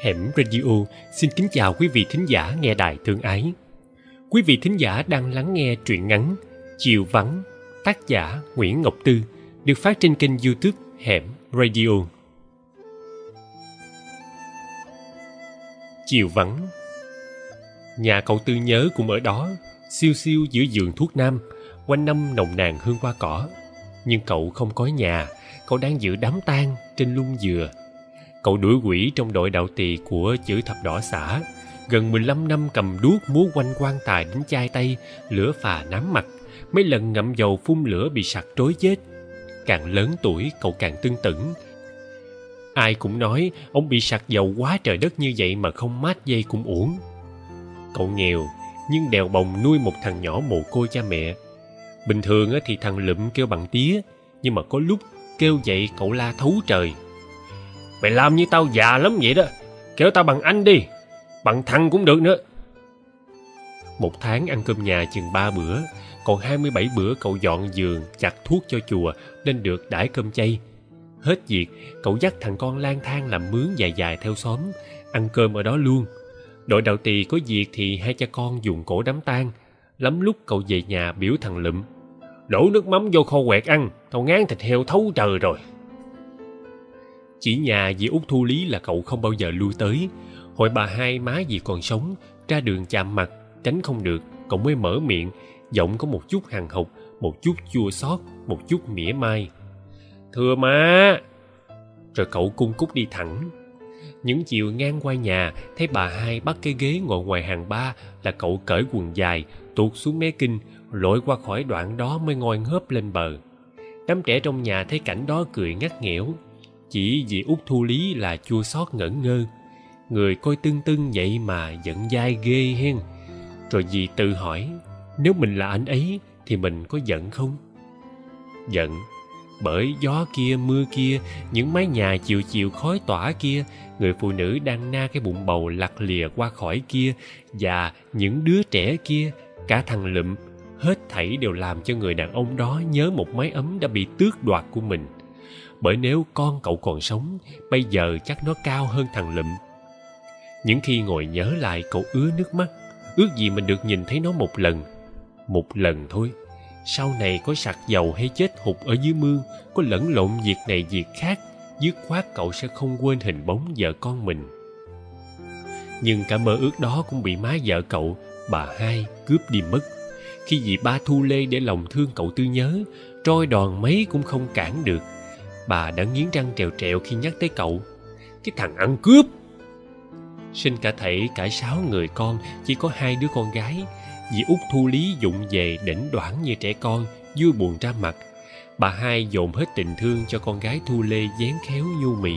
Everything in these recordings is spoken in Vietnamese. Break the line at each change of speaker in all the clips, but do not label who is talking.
Hẻm Radio xin kính chào quý vị thính giả nghe đài thương ái. Quý vị thính giả đang lắng nghe truyện ngắn Chiều Vắng, tác giả Nguyễn Ngọc Tư, được phát trên kênh youtube Hẻm Radio. Chiều Vắng Nhà cậu Tư nhớ cũng ở đó, siêu siêu giữa giường thuốc nam, quanh năm nồng nàn hương hoa cỏ. Nhưng cậu không có nhà, cậu đang dự đám tang trên lung dừa Cậu đuổi quỷ trong đội đạo tỳ của chữ thập đỏ xã. Gần 15 năm cầm đuốc múa quanh quan tài đến chai tay, lửa phà nám mặt. Mấy lần ngậm dầu phun lửa bị sặc trối chết. Càng lớn tuổi cậu càng tương tửng. Ai cũng nói ông bị sặc dầu quá trời đất như vậy mà không mát dây cũng uổng. Cậu nghèo, nhưng đèo bồng nuôi một thằng nhỏ mồ côi cha mẹ. Bình thường thì thằng lụm kêu bằng tía, nhưng mà có lúc kêu dậy cậu la thấu trời Mày làm như tao già lắm vậy đó. Kéo tao bằng anh đi. Bằng thằng cũng được nữa. Một tháng ăn cơm nhà chừng ba bữa, Còn 27 bữa cậu dọn giường, Chặt thuốc cho chùa, Nên được đãi cơm chay. Hết việc, cậu dắt thằng con lang thang làm mướn dài dài theo xóm, Ăn cơm ở đó luôn. Đội đạo tỳ có việc thì hai cha con dùng cổ đám tang. Lắm lúc cậu về nhà biểu thằng lụm, Đổ nước mắm vô kho quẹt ăn, Tao ngán thịt heo thấu trời rồi chỉ nhà dì út thu lý là cậu không bao giờ lui tới. Hồi bà hai má dì còn sống, ra đường chạm mặt, tránh không được, cậu mới mở miệng, giọng có một chút hằng học một chút chua xót, một chút mỉa mai. Thưa má! Rồi cậu cung cúc đi thẳng. Những chiều ngang qua nhà, thấy bà hai bắt cái ghế ngồi ngoài hàng ba là cậu cởi quần dài, tuột xuống mé kinh, lội qua khỏi đoạn đó mới ngoi ngớp lên bờ. Đám trẻ trong nhà thấy cảnh đó cười ngắt nghẽo chỉ vì út thu lý là chua xót ngẩn ngơ. Người coi tưng tưng vậy mà giận dai ghê hen. Rồi dì tự hỏi, nếu mình là anh ấy thì mình có giận không? Giận, bởi gió kia, mưa kia, những mái nhà chiều chiều khói tỏa kia, người phụ nữ đang na cái bụng bầu lặt lìa qua khỏi kia, và những đứa trẻ kia, cả thằng lụm, hết thảy đều làm cho người đàn ông đó nhớ một mái ấm đã bị tước đoạt của mình bởi nếu con cậu còn sống, bây giờ chắc nó cao hơn thằng lụm. Những khi ngồi nhớ lại, cậu ứa nước mắt. Ước gì mình được nhìn thấy nó một lần. Một lần thôi. Sau này có sặc dầu hay chết hụt ở dưới mương, có lẫn lộn việc này việc khác, dứt khoát cậu sẽ không quên hình bóng vợ con mình. Nhưng cả mơ ước đó cũng bị má vợ cậu, bà hai, cướp đi mất. Khi dì ba thu lê để lòng thương cậu tư nhớ, trôi đòn mấy cũng không cản được bà đã nghiến răng trèo trèo khi nhắc tới cậu. Cái thằng ăn cướp. Sinh cả thảy cả sáu người con, chỉ có hai đứa con gái. Vì út thu lý dụng về đỉnh đoản như trẻ con, vui buồn ra mặt. Bà hai dồn hết tình thương cho con gái thu lê dán khéo nhu mì.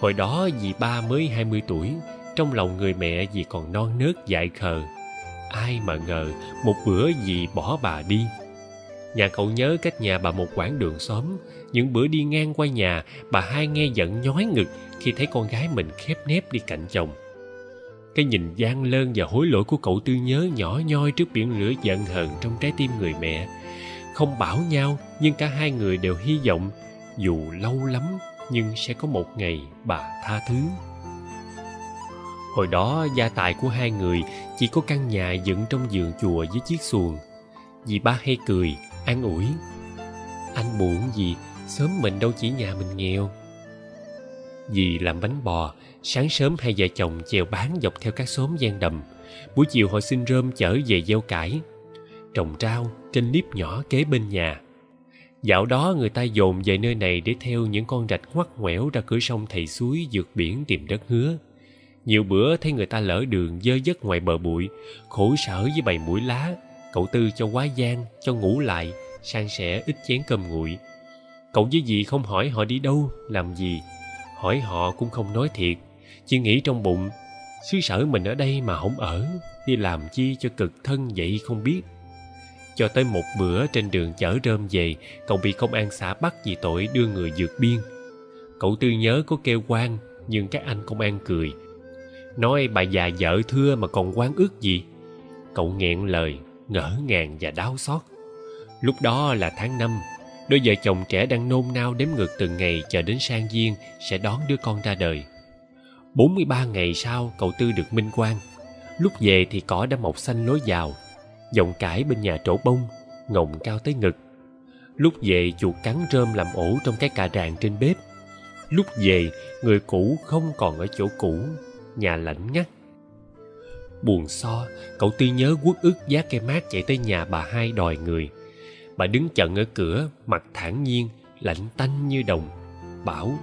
Hồi đó dì ba mới hai mươi tuổi, trong lòng người mẹ dì còn non nớt dại khờ. Ai mà ngờ, một bữa dì bỏ bà đi nhà cậu nhớ cách nhà bà một quãng đường xóm. Những bữa đi ngang qua nhà, bà hai nghe giận nhói ngực khi thấy con gái mình khép nép đi cạnh chồng. Cái nhìn gian lơn và hối lỗi của cậu tư nhớ nhỏ nhoi trước biển lửa giận hờn trong trái tim người mẹ. Không bảo nhau, nhưng cả hai người đều hy vọng dù lâu lắm, nhưng sẽ có một ngày bà tha thứ. Hồi đó, gia tài của hai người chỉ có căn nhà dựng trong vườn chùa với chiếc xuồng. Dì ba hay cười an ủi. Anh buồn gì sớm mình đâu chỉ nhà mình nghèo. Vì làm bánh bò, sáng sớm hai vợ chồng chèo bán dọc theo các xóm gian đầm. Buổi chiều họ xin rơm chở về gieo cải. Trồng rau trên nếp nhỏ kế bên nhà. Dạo đó người ta dồn về nơi này để theo những con rạch ngoắt ngoẻo ra cửa sông thầy suối vượt biển tìm đất hứa. Nhiều bữa thấy người ta lỡ đường dơ dất ngoài bờ bụi, khổ sở với bầy mũi lá cậu tư cho quá gian, cho ngủ lại, san sẻ ít chén cơm nguội. Cậu với dì không hỏi họ đi đâu, làm gì. Hỏi họ cũng không nói thiệt. Chỉ nghĩ trong bụng, xứ sở mình ở đây mà không ở, đi làm chi cho cực thân vậy không biết. Cho tới một bữa trên đường chở rơm về, cậu bị công an xã bắt vì tội đưa người vượt biên. Cậu tư nhớ có kêu quan, nhưng các anh công an cười. Nói bà già vợ thưa mà còn quan ước gì? Cậu nghẹn lời ngỡ ngàng và đau xót. Lúc đó là tháng năm, đôi vợ chồng trẻ đang nôn nao đếm ngược từng ngày chờ đến sang giêng sẽ đón đứa con ra đời. 43 ngày sau, cậu Tư được minh quan. Lúc về thì cỏ đã mọc xanh lối vào, giọng cải bên nhà trổ bông ngồng cao tới ngực. Lúc về, chuột cắn rơm làm ổ trong cái cà ràng trên bếp. Lúc về, người cũ không còn ở chỗ cũ, Nhà lạnh ngắt. Buồn so, Cậu Tư nhớ quất ức giá cây mát chạy tới nhà bà hai đòi người. Bà đứng chận ở cửa, Mặt thản nhiên, Lạnh tanh như đồng, Bảo,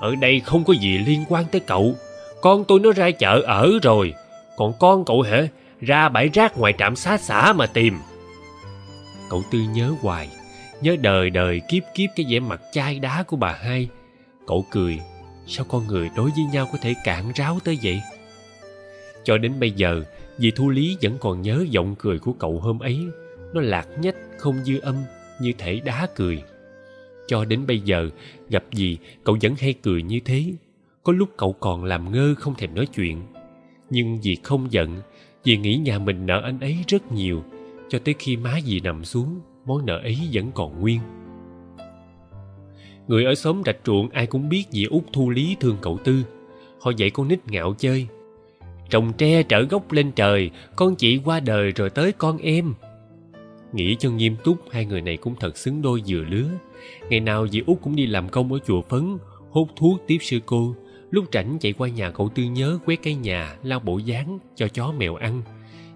Ở đây không có gì liên quan tới cậu. Con tôi nó ra chợ ở rồi. Còn con cậu hả? Ra bãi rác ngoài trạm xá xã mà tìm. Cậu Tư nhớ hoài, Nhớ đời đời kiếp kiếp cái vẻ mặt chai đá của bà hai. Cậu cười, Sao con người đối với nhau có thể cạn ráo tới vậy? Cho đến bây giờ Dì Thu Lý vẫn còn nhớ giọng cười của cậu hôm ấy, Nó lạc nhách, không dư âm, Như thể đá cười. Cho đến bây giờ, Gặp gì, cậu vẫn hay cười như thế. Có lúc cậu còn làm ngơ không thèm nói chuyện. Nhưng dì không giận Dì nghĩ nhà mình nợ anh ấy rất nhiều, Cho tới khi má dì nằm xuống, Món nợ ấy vẫn còn nguyên. Người ở xóm rạch ruộng ai cũng biết dì út thu lý thương cậu Tư. Họ dạy con nít ngạo chơi Trồng tre trở gốc lên trời, Con chị qua đời rồi tới con em. Nghĩ cho nghiêm túc, Hai người này cũng thật xứng đôi vừa lứa. Ngày nào dì út cũng đi làm công ở chùa Phấn, Hút thuốc tiếp sư cô. Lúc rảnh chạy qua nhà cậu Tư nhớ quét cái nhà, Lau bộ dáng cho chó mèo ăn.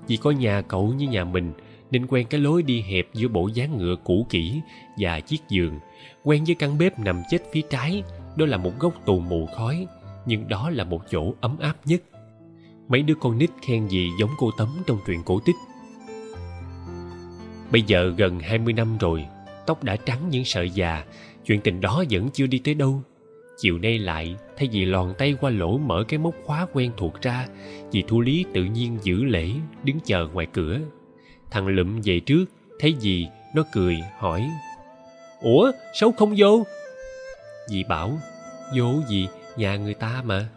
Vì có nhà cậu như nhà mình, Nên quen cái lối đi hẹp giữa bộ dáng ngựa cũ kỹ Và chiếc giường. Quen với căn bếp nằm chết phía trái, Đó là một góc tù mù khói, Nhưng đó là một chỗ ấm áp nhất. Mấy đứa con nít khen gì giống cô Tấm trong truyện cổ tích. Bây giờ gần 20 năm rồi, Tóc đã trắng những sợi già, Chuyện tình đó vẫn chưa đi tới đâu. Chiều nay lại, Thay vì lòn tay qua lỗ mở cái móc khóa quen thuộc ra, Dì Thu Lý tự nhiên giữ lễ, Đứng chờ ngoài cửa. Thằng Lụm về trước, Thấy gì Nó cười, hỏi, Ủa sao không vô? Dì bảo, Vô gì, nhà người ta mà.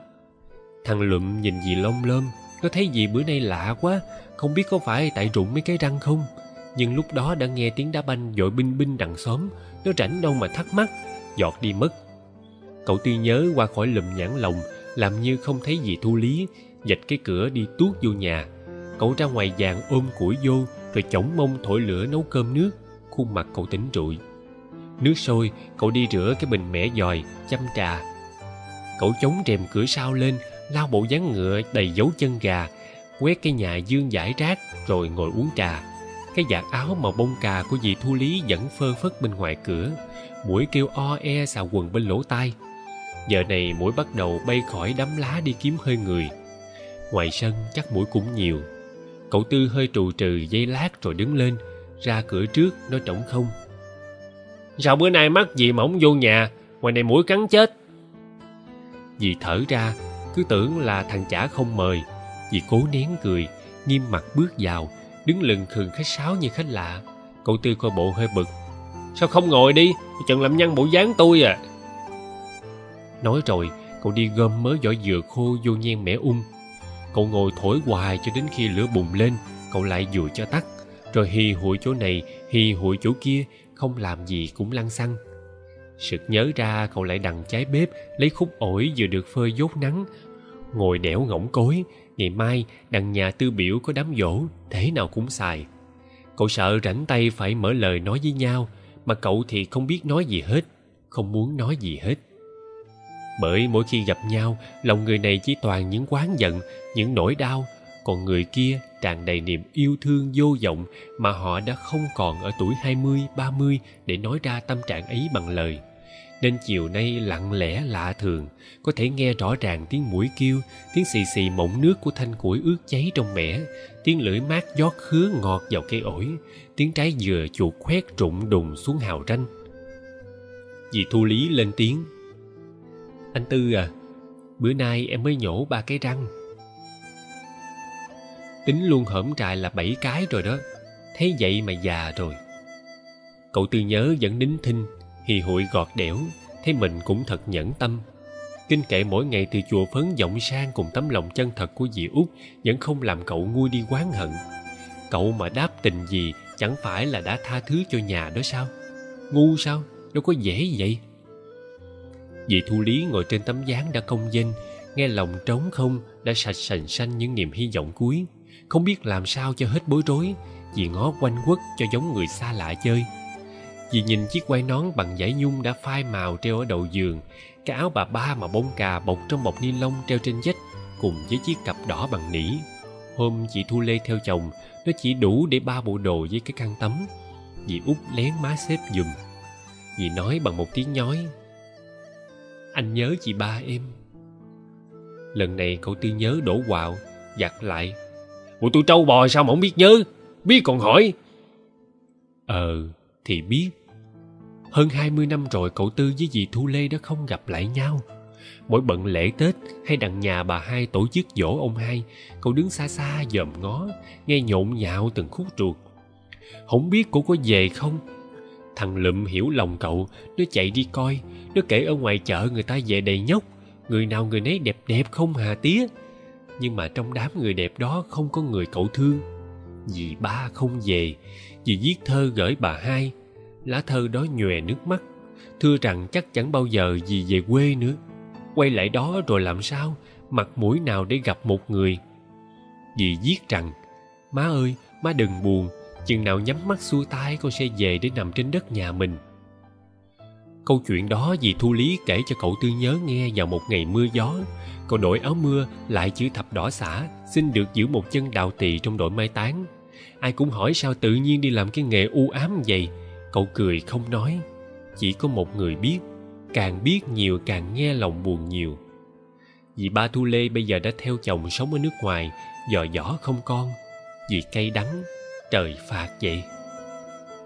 Thằng Lụm nhìn dì lông lơm Nó thấy dì bữa nay lạ quá, Không biết có phải tại rụng mấy cái răng không. Nhưng lúc đó đã nghe tiếng đá banh dội binh binh đằng xóm, Nó rảnh đâu mà thắc mắc, Giọt đi mất. Cậu tuy nhớ qua khỏi lùm nhãn lòng, Làm như không thấy gì thu lý, Dạch cái cửa đi tuốt vô nhà. Cậu ra ngoài vàng ôm củi vô, Rồi chổng mông thổi lửa nấu cơm nước, Khuôn mặt cậu tỉnh rụi. Nước sôi, Cậu đi rửa cái bình mẻ dòi, Chăm trà. Cậu chống rèm cửa sau lên Lao bộ dáng ngựa đầy dấu chân gà Quét cái nhà dương giải rác Rồi ngồi uống trà. Cái vạt áo màu bông cà của dì Thu Lý Vẫn phơ phất bên ngoài cửa Mũi kêu o e xào quần bên lỗ tai. Giờ này mũi bắt đầu bay khỏi đám lá đi kiếm hơi người. Ngoài sân chắc mũi cũng nhiều. Cậu Tư hơi trù trừ dây lát rồi đứng lên Ra cửa trước nói trống không. Sao bữa nay mắc gì mà không vô nhà Ngoài này mũi cắn chết? Dì thở ra cứ tưởng là thằng chả không mời. Dì cố nén cười, Nghiêm mặt bước vào, Đứng lừng khừng khách sáo như khách lạ. Cậu Tư coi bộ hơi bực. Sao không ngồi đi? Chừng làm nhăn bộ dáng tôi à. Nói rồi, Cậu đi gom mớ vỏ dừa khô vô nhen mẻ ung Cậu ngồi thổi hoài cho đến khi lửa bùng lên, Cậu lại vừa cho tắt. Rồi hì hụi chỗ này, Hì hụi chỗ kia, Không làm gì cũng lăn xăng. Sực nhớ ra, cậu lại đằng trái bếp, Lấy khúc ổi vừa được phơi dốt nắng Ngồi đẻo ngỗng cối, Ngày mai đằng nhà tư biểu có đám dỗ, Thế nào cũng xài Cậu sợ rảnh tay phải mở lời nói với nhau, Mà cậu thì không biết nói gì hết, Không muốn nói gì hết bởi mỗi khi gặp nhau, lòng người này chỉ toàn những quán giận, những nỗi đau, còn người kia tràn đầy niềm yêu thương vô vọng mà họ đã không còn ở tuổi hai mươi, ba mươi để nói ra tâm trạng ấy bằng lời. Nên chiều nay lặng lẽ lạ thường, có thể nghe rõ ràng tiếng mũi kêu, tiếng xì xì mộng nước của thanh củi ướt cháy trong mẻ, tiếng lưỡi mát giót khứa ngọt vào cây ổi, tiếng trái dừa chuột khoét rụng đùng xuống hào ranh. Dì Thu Lý lên tiếng, anh Tư à, bữa nay em mới nhổ ba cái răng. Tính luôn hổm trại là bảy cái rồi đó, thấy vậy mà già rồi. Cậu Tư nhớ vẫn nín thinh, hì hụi gọt đẽo, thấy mình cũng thật nhẫn tâm. Kinh kệ mỗi ngày từ chùa phấn giọng sang cùng tấm lòng chân thật của dì út vẫn không làm cậu nguôi đi oán hận. Cậu mà đáp tình gì chẳng phải là đã tha thứ cho nhà đó sao? Ngu sao? Đâu có dễ vậy. Dì Thu Lý ngồi trên tấm gián đã công danh nghe lòng trống không đã sạch sành xanh những niềm hy vọng cuối không biết làm sao cho hết bối rối vì ngó quanh quất cho giống người xa lạ chơi Dì nhìn chiếc quai nón bằng giấy nhung đã phai màu treo ở đầu giường, Cái áo bà ba mà bông cà bọc trong bọc ni lông treo trên vách Cùng với chiếc cặp đỏ bằng nỉ. Hôm chị Thu Lê theo chồng, Nó chỉ đủ để ba bộ đồ với cái khăn tắm. Dì út lén má xếp giùm Dì nói bằng một tiếng nhói, Anh nhớ chị ba em. Lần này cậu tư nhớ đổ quạo, Giặt lại, Ủa tôi trâu bò sao mà không biết nhớ? Biết còn hỏi. Ờ thì biết hơn hai mươi năm rồi cậu Tư với dì Thu Lê đã không gặp lại nhau. Mỗi bận lễ Tết hay đặng nhà bà hai tổ chức dỗ ông hai, cậu đứng xa xa dòm ngó, nghe nhộn nhạo từng khúc ruột. Không biết cô có về không? Thằng Lụm hiểu lòng cậu, nó chạy đi coi, nó kể ở ngoài chợ người ta về đầy nhóc, người nào người nấy đẹp đẹp không hà tía. Nhưng mà trong đám người đẹp đó không có người cậu thương. vì ba không về, dì viết thơ gửi bà hai, lá thơ đó nhòe nước mắt thưa rằng chắc chẳng bao giờ gì về quê nữa. Quay lại đó rồi làm sao mặt mũi nào để gặp một người? Dì viết rằng má ơi má đừng buồn chừng nào nhắm mắt xuôi tay con sẽ về để nằm trên đất nhà mình. Câu chuyện đó dì thu lý kể cho cậu tư nhớ nghe vào một ngày mưa gió cậu đội áo mưa lại chữ thập đỏ xả xin được giữ một chân đạo tỳ trong đội mai táng ai cũng hỏi sao tự nhiên đi làm cái nghề u ám vậy? Cậu cười không nói. Chỉ có một người biết. Càng biết nhiều càng nghe lòng buồn nhiều. Vì ba thu lê bây giờ đã theo chồng sống ở nước ngoài, dò dỏ không con. Vì cay đắng, trời phạt vậy.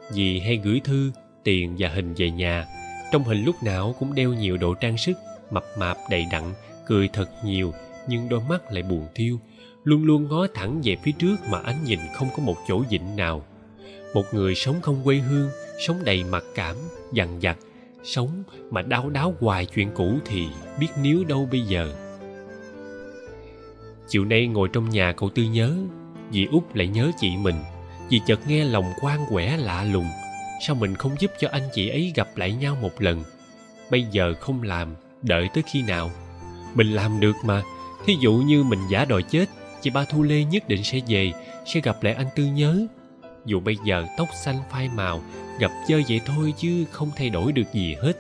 Dì hay gửi thư, tiền và hình về nhà, trong hình lúc nào cũng đeo nhiều đồ trang sức, mập mạp đầy đặn, cười thật nhiều, nhưng đôi mắt lại buồn thiêu luôn luôn ngó thẳng về phía trước mà ánh nhìn không có một chỗ dịnh nào. Một người sống không quê hương, sống đầy mặc cảm, dằn vặt, sống mà đau đáo hoài chuyện cũ thì biết níu đâu bây giờ. Chiều nay ngồi trong nhà cậu tư nhớ, dì út lại nhớ chị mình. Dì chợt nghe lòng quan quẻ lạ lùng, sao mình không giúp cho anh chị ấy gặp lại nhau một lần? Bây giờ không làm, đợi tới khi nào? Mình làm được mà, thí dụ như mình giả đòi chết chị ba thu lê nhất định sẽ về, sẽ gặp lại anh tư nhớ. Dù bây giờ tóc xanh phai màu, gặp chơi vậy thôi chứ không thay đổi được gì hết.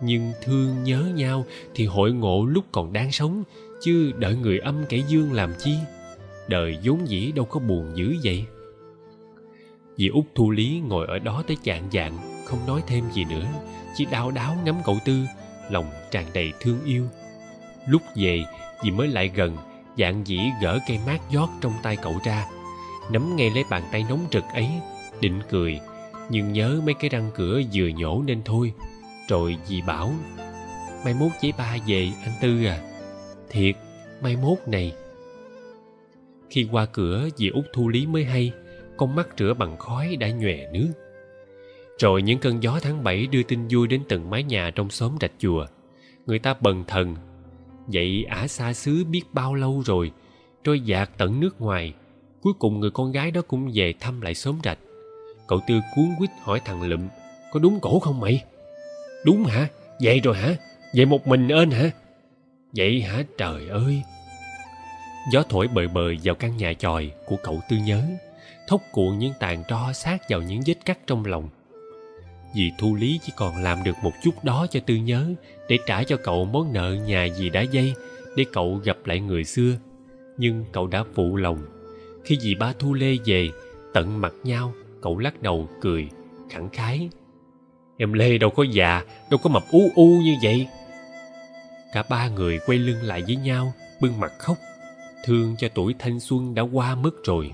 Nhưng thương nhớ nhau thì hội ngộ lúc còn đang sống, chứ đợi người âm kẻ dương làm chi? Đời vốn dĩ đâu có buồn dữ vậy. Dì út thu lý ngồi ở đó tới chạng dạng không nói thêm gì nữa. Chỉ đau đáo ngắm cậu tư, lòng tràn đầy thương yêu. Lúc về, dì mới lại gần dạng dĩ gỡ cây mát giót trong tay cậu ra, nắm ngay lấy bàn tay nóng rực ấy, định cười, nhưng nhớ mấy cái răng cửa vừa nhổ nên thôi. Rồi dì bảo, mai mốt với ba về anh tư à. Thiệt, mai mốt này. Khi qua cửa, dì út thu lý mới hay, con mắt rửa bằng khói đã nhòe nước. Rồi những cơn gió tháng bảy đưa tin vui đến từng mái nhà trong xóm rạch chùa. Người ta bần thần vậy ả xa xứ biết bao lâu rồi? Trôi dạt tận nước ngoài. Cuối cùng người con gái đó cũng về thăm lại xóm rạch. Cậu tư cuốn quýt hỏi thằng lụm, có đúng cổ không mày? Đúng hả? Vậy rồi hả? Vậy một mình ên hả? Vậy hả? Trời ơi! Gió thổi bời bời vào căn nhà chòi của cậu tư nhớ, thốc cuộn những tàn tro sát vào những vết cắt trong lòng vì thu lý chỉ còn làm được một chút đó cho tư nhớ, để trả cho cậu món nợ nhà gì đã dây, để cậu gặp lại người xưa. Nhưng cậu đã phụ lòng. Khi dì ba thu lê về, tận mặt nhau, cậu lắc đầu cười, khẳng khái. Em lê đâu có già, đâu có mập u u như vậy. Cả ba người quay lưng lại với nhau, bưng mặt khóc. Thương cho tuổi thanh xuân đã qua mất rồi.